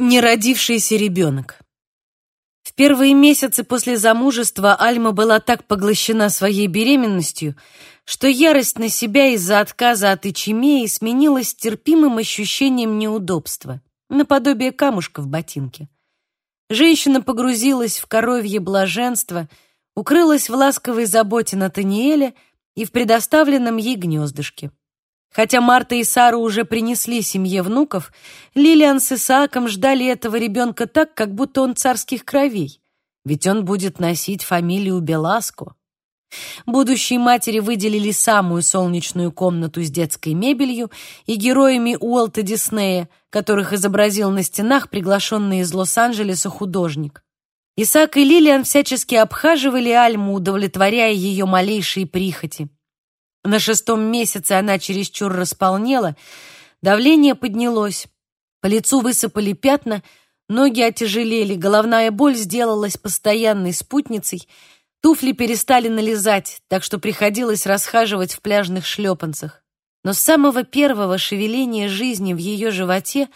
Неродившийся ребенок. В первые месяцы после замужества Альма была так поглощена своей беременностью, что ярость на себя из-за отказа от Ичимеи сменилась терпимым ощущением неудобства, наподобие камушка в ботинке. Женщина погрузилась в коровье блаженство, укрылась в ласковой заботе Натаниэля и в предоставленном ей гнездышке. Хотя Марта и Сара уже принесли семье внуков, Лилиан с Исааком ждали этого ребенка так, как будто он царских кровей, ведь он будет носить фамилию Беласко. Будущей матери выделили самую солнечную комнату с детской мебелью и героями Уолта Диснея, которых изобразил на стенах приглашенный из Лос-Анджелеса художник. Исаак и Лилиан всячески обхаживали Альму, удовлетворяя ее малейшие прихоти. На шестом месяце она чересчур располнела, давление поднялось, по лицу высыпали пятна, ноги отяжелели, головная боль сделалась постоянной спутницей, туфли перестали налезать, так что приходилось расхаживать в пляжных шлепанцах. Но с самого первого шевеления жизни в ее животе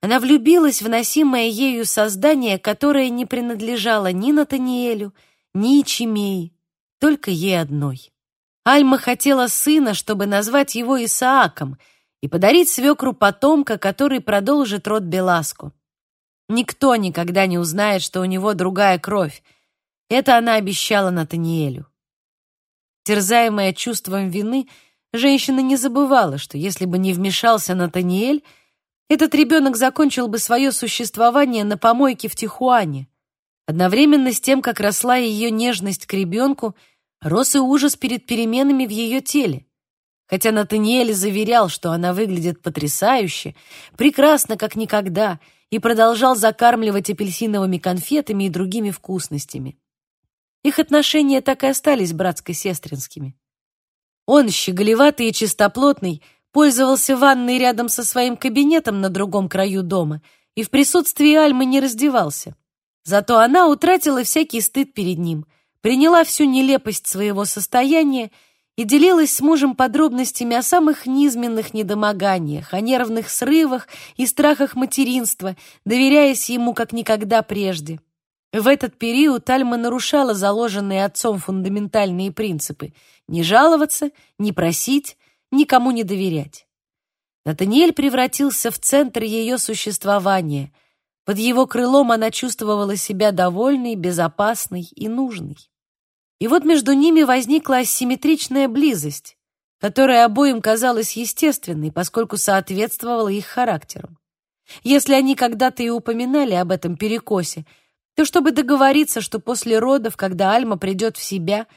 она влюбилась в носимое ею создание, которое не принадлежало ни Натаниэлю, ни Ичимеи, только ей одной. Альма хотела сына, чтобы назвать его Исааком и подарить свекру потомка, который продолжит род Беласку. Никто никогда не узнает, что у него другая кровь. Это она обещала Натаниэлю. Терзаемая чувством вины, женщина не забывала, что если бы не вмешался Натаниэль, этот ребенок закончил бы свое существование на помойке в Тихуане. Одновременно с тем, как росла ее нежность к ребенку — рос и ужас перед переменами в ее теле. Хотя Натаниэль заверял, что она выглядит потрясающе, прекрасно, как никогда, и продолжал закармливать апельсиновыми конфетами и другими вкусностями. Их отношения так и остались братско-сестринскими. Он, щеголеватый и чистоплотный, пользовался ванной рядом со своим кабинетом на другом краю дома и в присутствии Альмы не раздевался. Зато она утратила всякий стыд перед ним — приняла всю нелепость своего состояния и делилась с мужем подробностями о самых низменных недомоганиях, о нервных срывах и страхах материнства, доверяясь ему как никогда прежде. В этот период Альма нарушала заложенные отцом фундаментальные принципы — не жаловаться, не просить, никому не доверять. Натаниэль превратился в центр ее существования. Под его крылом она чувствовала себя довольной, безопасной и нужной. И вот между ними возникла асимметричная близость, которая обоим казалась естественной, поскольку соответствовала их характерам. Если они когда-то и упоминали об этом перекосе, то чтобы договориться, что после родов, когда Альма придет в себя,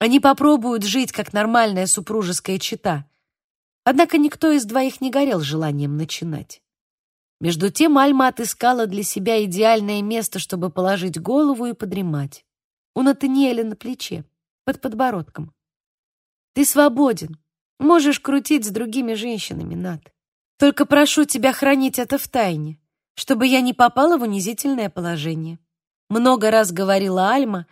они попробуют жить как нормальная супружеская чета. Однако никто из двоих не горел желанием начинать. Между тем Альма отыскала для себя идеальное место, чтобы положить голову и подремать у Натаниэля на плече, под подбородком. «Ты свободен. Можешь крутить с другими женщинами, Нат. Только прошу тебя хранить это в тайне, чтобы я не попала в унизительное положение». Много раз говорила Альма,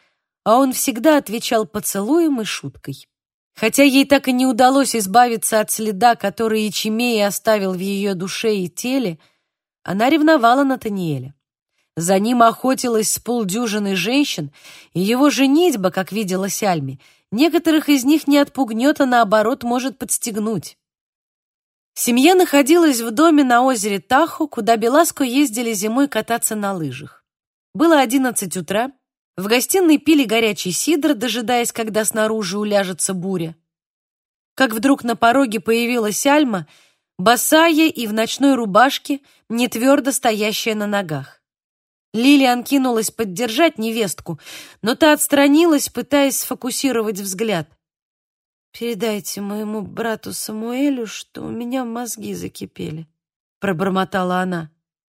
а он всегда отвечал поцелуем и шуткой. Хотя ей так и не удалось избавиться от следа, который Ичимей оставил в ее душе и теле, она ревновала Натаниэля. За ним охотилась с полдюжины женщин, и его женитьба, как видела Сяльми, некоторых из них не отпугнет, а наоборот может подстегнуть. Семья находилась в доме на озере Тахо, куда Беласко ездили зимой кататься на лыжах. Было одиннадцать утра, в гостиной пили горячий сидр, дожидаясь, когда снаружи уляжется буря. Как вдруг на пороге появилась Альма, босая и в ночной рубашке, не твердо стоящая на ногах. Лилиан кинулась поддержать невестку, но та отстранилась, пытаясь сфокусировать взгляд. «Передайте моему брату Самуэлю, что у меня мозги закипели», — пробормотала она.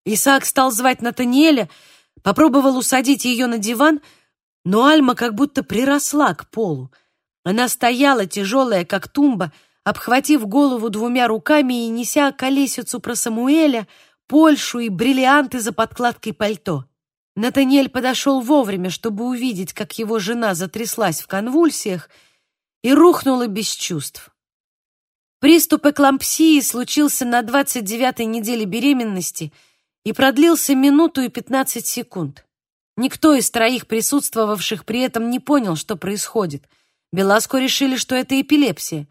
Исаак стал звать Натаниэля, попробовал усадить ее на диван, но Альма как будто приросла к полу. Она стояла, тяжелая, как тумба, обхватив голову двумя руками и неся колесицу про Самуэля — Польшу и бриллианты за подкладкой пальто. Натаниэль подошел вовремя, чтобы увидеть, как его жена затряслась в конвульсиях и рухнула без чувств. Приступ эклампсии случился на 29-й неделе беременности, и продлился минуту и пятнадцать секунд. Никто из троих присутствовавших при этом не понял, что происходит. Беласко решили, что это эпилепсия.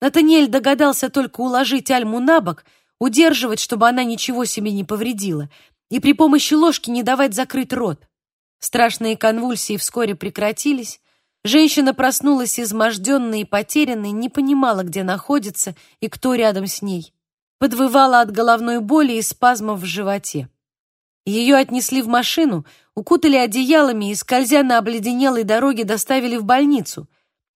Натаниэль догадался только уложить Альму на бок, удерживать, чтобы она ничего себе не повредила, и при помощи ложки не давать закрыть рот. Страшные конвульсии вскоре прекратились. Женщина проснулась изможденной и потерянной, не понимала, где находится и кто рядом с ней. Подвывала от головной боли и спазмов в животе. Ее отнесли в машину, укутали одеялами и, скользя на обледенелой дороге, доставили в больницу,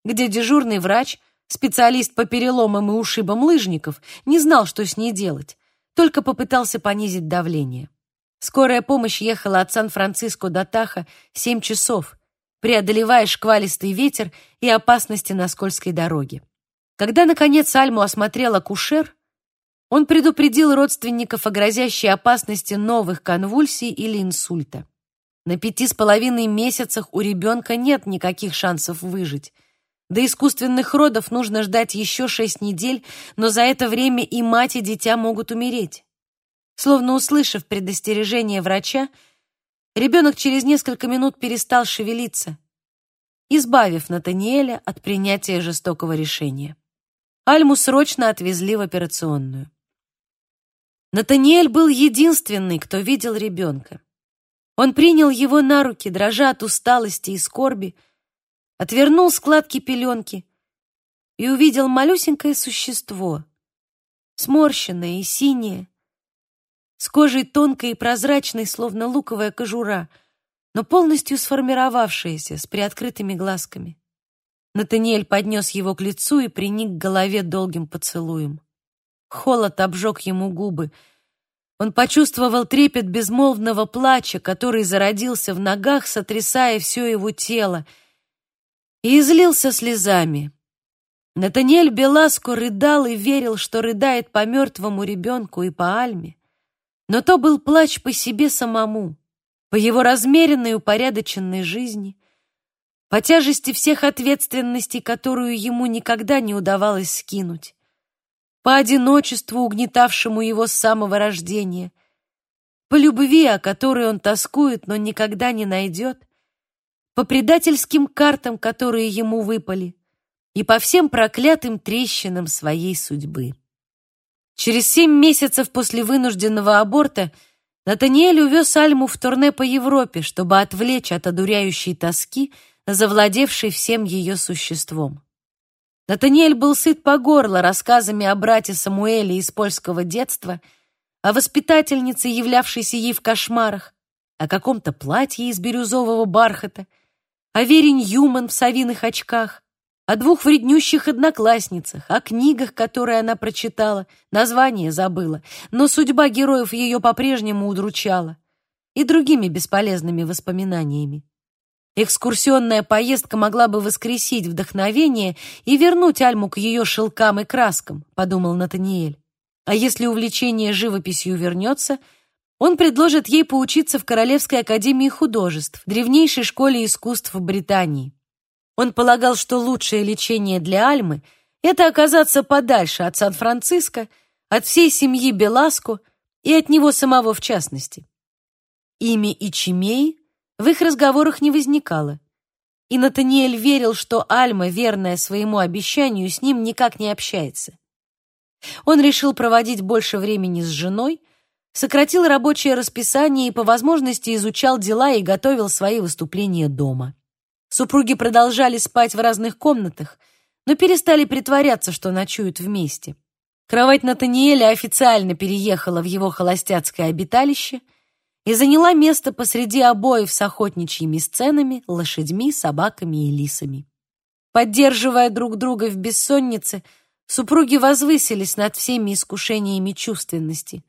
где дежурный врач, специалист по переломам и ушибам лыжников, не знал, что с ней делать, только попытался понизить давление. Скорая помощь ехала от Сан-Франциско до Таха семь часов, преодолевая шквалистый ветер и опасности на скользкой дороге. Когда, наконец, Альму осмотрел акушер, он предупредил родственников о грозящей опасности новых конвульсий или инсульта. На пяти с половиной месяцах у ребенка нет никаких шансов выжить. До искусственных родов нужно ждать еще шесть недель, но за это время и мать, и дитя могут умереть. Словно услышав предостережение врача, ребенок через несколько минут перестал шевелиться, избавив Натаниэля от принятия жестокого решения. Альму срочно отвезли в операционную. Натаниэль был единственный, кто видел ребенка. Он принял его на руки, дрожа от усталости и скорби, отвернул складки пеленки и увидел малюсенькое существо, сморщенное и синее, с кожей тонкой и прозрачной, словно луковая кожура, но полностью сформировавшаяся, с приоткрытыми глазками. Натаниэль поднес его к лицу и приник к голове долгим поцелуем. Холод обжег ему губы. Он почувствовал трепет безмолвного плача, который зародился в ногах, сотрясая все его тело, и излился слезами. Натаниэль Беласко рыдал и верил, что рыдает по мертвому ребенку и по Альме. Но то был плач по себе самому, по его размеренной упорядоченной жизни, по тяжести всех ответственностей, которую ему никогда не удавалось скинуть по одиночеству, угнетавшему его с самого рождения, по любви, о которой он тоскует, но никогда не найдет, по предательским картам, которые ему выпали, и по всем проклятым трещинам своей судьбы. Через семь месяцев после вынужденного аборта Натаниэль увез Альму в турне по Европе, чтобы отвлечь от одуряющей тоски, завладевшей всем ее существом. Натаниэль был сыт по горло рассказами о брате Самуэле из польского детства, о воспитательнице, являвшейся ей в кошмарах, о каком-то платье из бирюзового бархата, о Вере Ньюман в совиных очках, о двух вреднющих одноклассницах, о книгах, которые она прочитала, название забыла, но судьба героев ее по-прежнему удручала, и другими бесполезными воспоминаниями. Экскурсионная поездка могла бы воскресить вдохновение и вернуть Альму к ее шелкам и краскам, подумал Натаниэль. А если увлечение живописью вернется, он предложит ей поучиться в Королевской академии художеств, древнейшей школе искусств в Британии. Он полагал, что лучшее лечение для Альмы — это оказаться подальше от Сан-Франциско, от всей семьи Беласко и от него самого в частности. Имя Ичимей в их разговорах не возникало. И Натаниэль верил, что Альма, верная своему обещанию, с ним никак не общается. Он решил проводить больше времени с женой, сократил рабочее расписание и по возможности изучал дела и готовил свои выступления дома. Супруги продолжали спать в разных комнатах, но перестали притворяться, что ночуют вместе. Кровать Натаниэля официально переехала в его холостяцкое обиталище — и заняла место посреди обоев с охотничьими сценами, лошадьми, собаками и лисами. Поддерживая друг друга в бессоннице, супруги возвысились над всеми искушениями чувственности.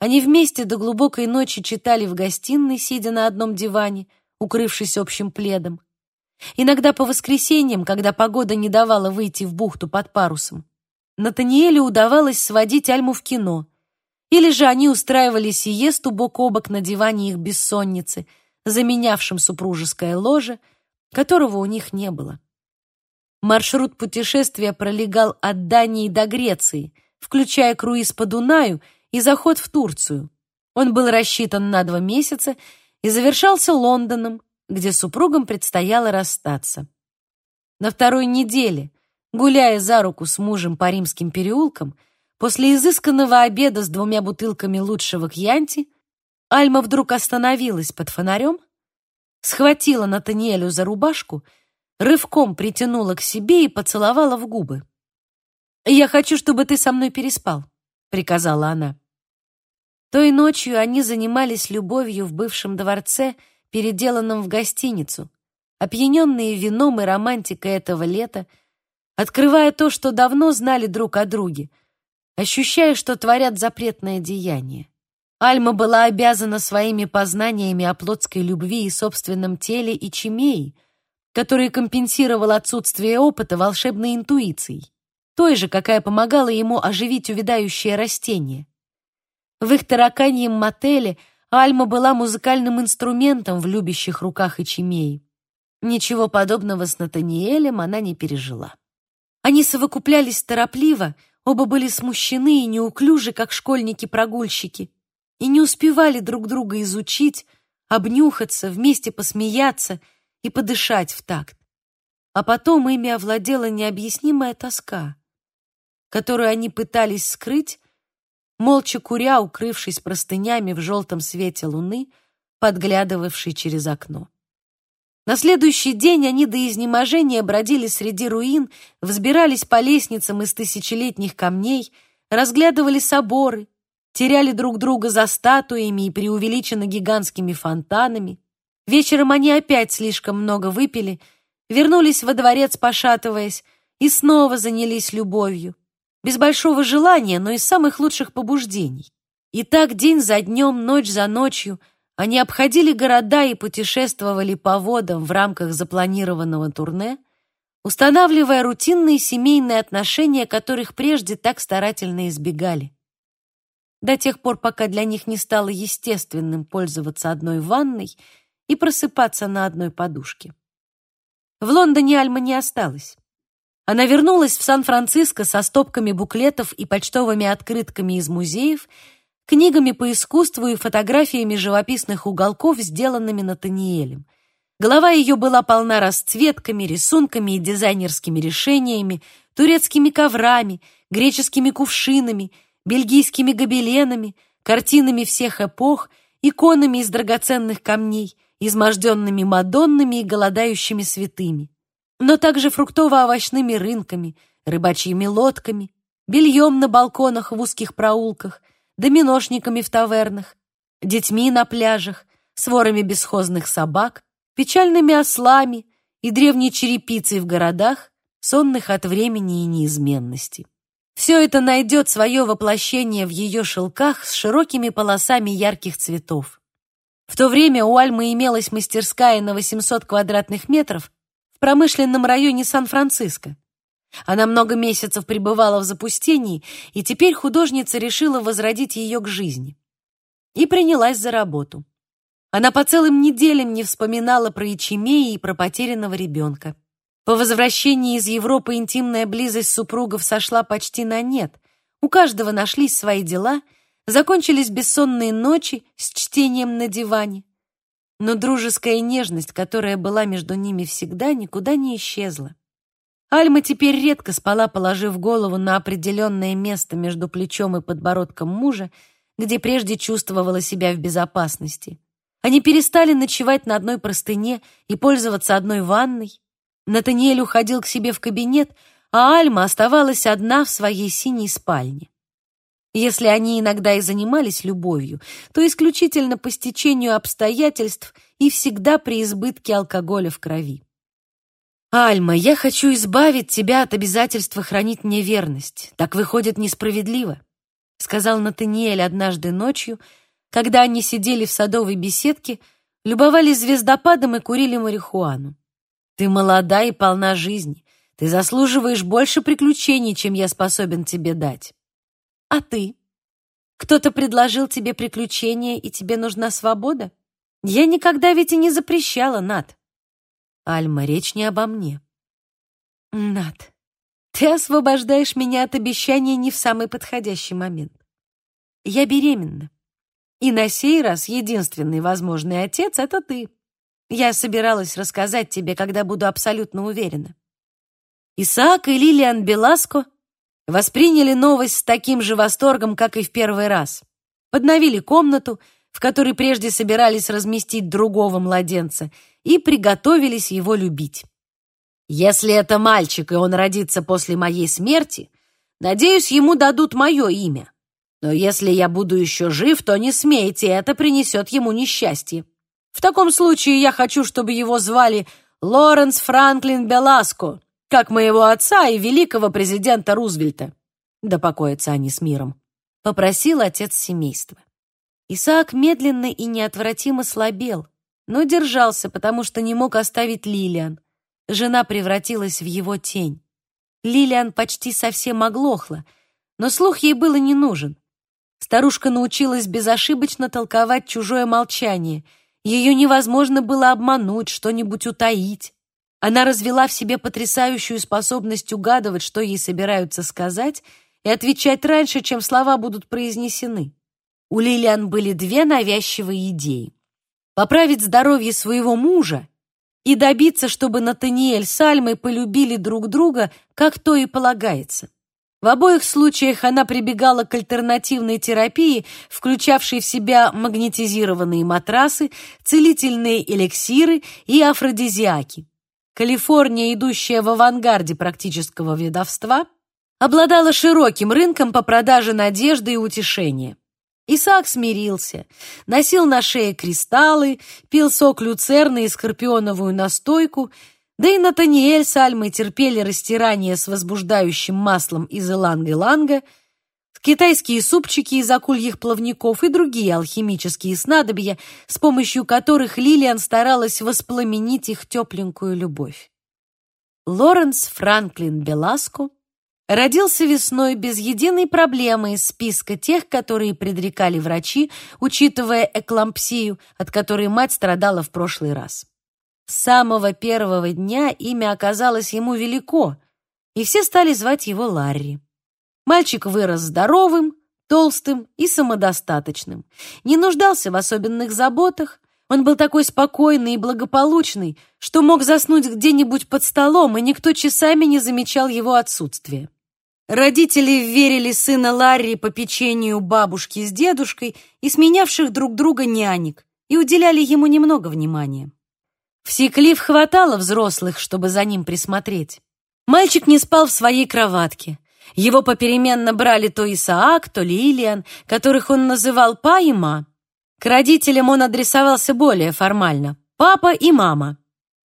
Они вместе до глубокой ночи читали в гостиной, сидя на одном диване, укрывшись общим пледом. Иногда по воскресеньям, когда погода не давала выйти в бухту под парусом, Натаниэлю удавалось сводить Альму в кино, или же они устраивали сиесту бок о бок на диване их бессонницы, заменявшем супружеское ложе, которого у них не было. Маршрут путешествия пролегал от Дании до Греции, включая круиз по Дунаю и заход в Турцию. Он был рассчитан на два месяца и завершался Лондоном, где супругам предстояло расстаться. На второй неделе, гуляя за руку с мужем по римским переулкам, после изысканного обеда с двумя бутылками лучшего кьянти, Альма вдруг остановилась под фонарем, схватила Натаниэлю за рубашку, рывком притянула к себе и поцеловала в губы. «Я хочу, чтобы ты со мной переспал», — приказала она. Той ночью они занимались любовью в бывшем дворце, переделанном в гостиницу, опьяненные вином и романтикой этого лета, открывая то, что давно знали друг о друге, ощущая, что творят запретное деяние. Альма была обязана своими познаниями о плотской любви и собственном теле и чимеи, который компенсировал отсутствие опыта волшебной интуицией, той же, какая помогала ему оживить увядающее растение. В их тараканьем мотеле Альма была музыкальным инструментом в любящих руках Ичимеи. Ничего подобного с Натаниэлем она не пережила. Они совокуплялись торопливо, оба были смущены и неуклюжи, как школьники-прогульщики, и не успевали друг друга изучить, обнюхаться, вместе посмеяться и подышать в такт. А потом ими овладела необъяснимая тоска, которую они пытались скрыть, молча куря, укрывшись простынями в желтом свете луны, подглядывавшей через окно. На следующий день они до изнеможения бродили среди руин, взбирались по лестницам из тысячелетних камней, разглядывали соборы, теряли друг друга за статуями и преувеличенно гигантскими фонтанами. Вечером они опять слишком много выпили, вернулись во дворец, пошатываясь, и снова занялись любовью. Без большого желания, но из самых лучших побуждений. И так день за днем, ночь за ночью они обходили города и путешествовали по водам в рамках запланированного турне, устанавливая рутинные семейные отношения, которых прежде так старательно избегали до тех пор, пока для них не стало естественным пользоваться одной ванной и просыпаться на одной подушке. В Лондоне Альма не осталась. Она вернулась в Сан-Франциско со стопками буклетов и почтовыми открытками из музеев, книгами по искусству и фотографиями живописных уголков, сделанными Натаниэлем. Голова ее была полна расцветками, рисунками и дизайнерскими решениями, турецкими коврами, греческими кувшинами — бельгийскими гобеленами, картинами всех эпох, иконами из драгоценных камней, изможденными мадоннами и голодающими святыми, но также фруктово-овощными рынками, рыбачьими лодками, бельем на балконах в узких проулках, доминошниками в тавернах, детьми на пляжах, сворами бесхозных собак, печальными ослами и древней черепицей в городах, сонных от времени и неизменности. Все это найдет свое воплощение в ее шелках с широкими полосами ярких цветов. В то время у Альмы имелась мастерская на 800 квадратных метров промышленном районе Сан-Франциско. Она много месяцев пребывала в запустении, и теперь художница решила возродить ее к жизни. И принялась за работу. Она по целым неделям не вспоминала про Ичимеи и про потерянного ребенка. По возвращении из Европы интимная близость супругов сошла почти на нет. У каждого нашлись свои дела, закончились бессонные ночи с чтением на диване. Но дружеская нежность, которая была между ними всегда, никуда не исчезла. Альма теперь редко спала, положив голову на определенное место между плечом и подбородком мужа, где прежде чувствовала себя в безопасности. Они перестали ночевать на одной простыне и пользоваться одной ванной. Натаниэль уходил к себе в кабинет, а Альма оставалась одна в своей синей спальне. Если они иногда и занимались любовью, то исключительно по стечению обстоятельств и всегда при избытке алкоголя в крови. «Альма, я хочу избавить тебя от обязательства хранить мне верность. Так выходит несправедливо», — сказал Натаниэль однажды ночью, когда они сидели в садовой беседке, любовались звездопадом и курили марихуану. Ты молода и полна жизни. Ты заслуживаешь больше приключений, чем я способен тебе дать. А ты? Кто-то предложил тебе приключения, и тебе нужна свобода? Я никогда ведь и не запрещала, Над. Альма, речь не обо мне. Над, ты освобождаешь меня от обещания не в самый подходящий момент. Я беременна. И на сей раз единственный возможный отец — это ты. Я собиралась рассказать тебе, когда буду абсолютно уверена. Исаак и Лилиан Беласко восприняли новость с таким же восторгом, как и в первый раз. Подновили комнату, в которой прежде собирались разместить другого младенца, и приготовились его любить. Если это мальчик, и он родится после моей смерти, надеюсь, ему дадут мое имя. Но если я буду еще жив, то не смейте, это принесет ему несчастье. В таком случае я хочу, чтобы его звали Лоренс Франклин Беласко, как моего отца и великого президента Рузвельта. Да покоятся они с миром. Попросил отец семейства. Исаак медленно и неотвратимо слабел, но держался, потому что не мог оставить Лилиан. Жена превратилась в его тень. Лилиан почти совсем оглохла, но слух ей было не нужен. Старушка научилась безошибочно толковать чужое молчание — ее невозможно было обмануть, что-нибудь утаить. Она развела в себе потрясающую способность угадывать, что ей собираются сказать, и отвечать раньше, чем слова будут произнесены. У Лилиан были две навязчивые идеи. Поправить здоровье своего мужа и добиться, чтобы Натаниэль с Альмой полюбили друг друга, как то и полагается. В обоих случаях она прибегала к альтернативной терапии, включавшей в себя магнетизированные матрасы, целительные эликсиры и афродизиаки. Калифорния, идущая в авангарде практического ведовства, обладала широким рынком по продаже надежды и утешения. Исаак смирился, носил на шее кристаллы, пил сок люцерны и скорпионовую настойку – да и Натаниэль с Альмой терпели растирание с возбуждающим маслом из иланга-ланга, китайские супчики из акульих плавников и другие алхимические снадобья, с помощью которых Лилиан старалась воспламенить их тепленькую любовь. Лоренс Франклин Беласко родился весной без единой проблемы из списка тех, которые предрекали врачи, учитывая эклампсию, от которой мать страдала в прошлый раз. С самого первого дня имя оказалось ему велико, и все стали звать его Ларри. Мальчик вырос здоровым, толстым и самодостаточным, не нуждался в особенных заботах, он был такой спокойный и благополучный, что мог заснуть где-нибудь под столом, и никто часами не замечал его отсутствия. Родители верили сына Ларри по печенью бабушки с дедушкой и сменявших друг друга нянек и уделяли ему немного внимания. В Секлив хватало взрослых, чтобы за ним присмотреть. Мальчик не спал в своей кроватке. Его попеременно брали то Исаак, то Лилиан, которых он называл па и ма. К родителям он адресовался более формально — папа и мама.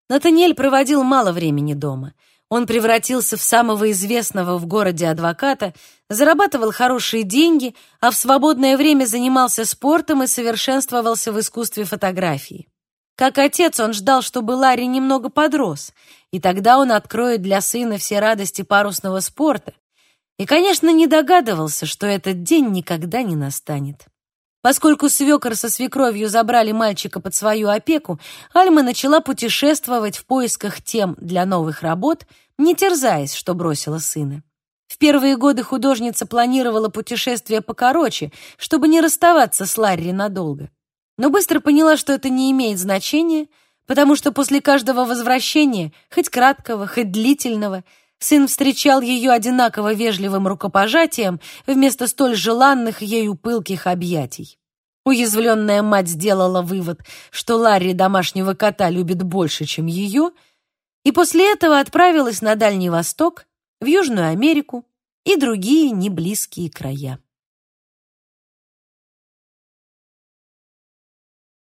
Натаниэль проводил мало времени дома. Он превратился в самого известного в городе адвоката, зарабатывал хорошие деньги, а в свободное время занимался спортом и совершенствовался в искусстве фотографии. Как отец, он ждал, чтобы Ларри немного подрос, и тогда он откроет для сына все радости парусного спорта. И, конечно, не догадывался, что этот день никогда не настанет. Поскольку свекор со свекровью забрали мальчика под свою опеку, Альма начала путешествовать в поисках тем для новых работ, не терзаясь, что бросила сына. В первые годы художница планировала путешествие покороче, чтобы не расставаться с Ларри надолго но быстро поняла, что это не имеет значения, потому что после каждого возвращения, хоть краткого, хоть длительного, сын встречал ее одинаково вежливым рукопожатием вместо столь желанных ею пылких объятий. Уязвленная мать сделала вывод, что Ларри домашнего кота любит больше, чем ее, и после этого отправилась на Дальний Восток, в Южную Америку и другие неблизкие края.